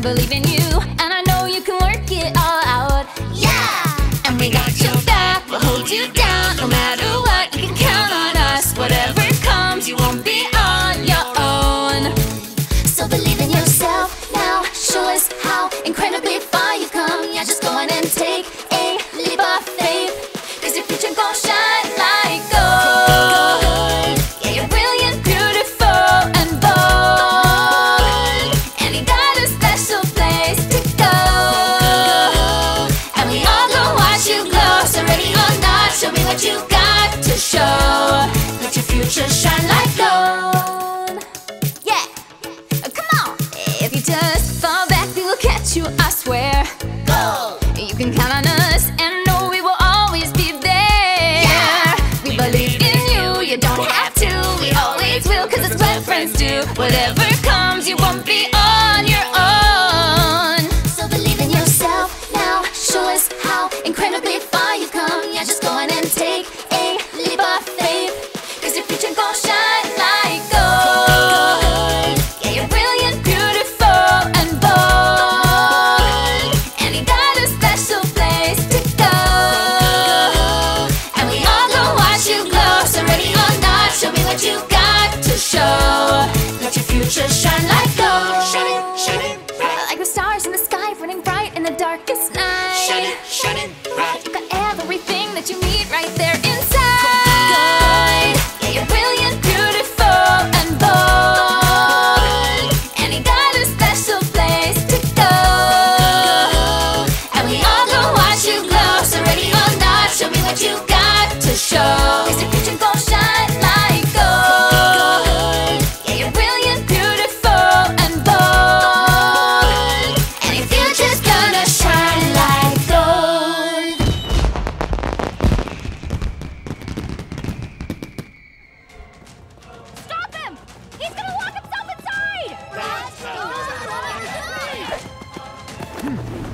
I believe in you, and I know you can work it all out. Yeah! And we got your back, we'll hold you down no matter. Show me what you got to show. Let your future shine like gold. Yeah, come on. If you just fall back, we will catch you. I swear. Gold. You can count on us and know we will always be there. Yeah. We, we believe in you. You don't have to. We always will, cause it's what friends do. Whatever. show. Cause your gonna shine like gold. Yeah, you're brilliant, beautiful, and bold. And your future's gonna shine like gold. Stop him! He's gonna lock himself inside! That's That's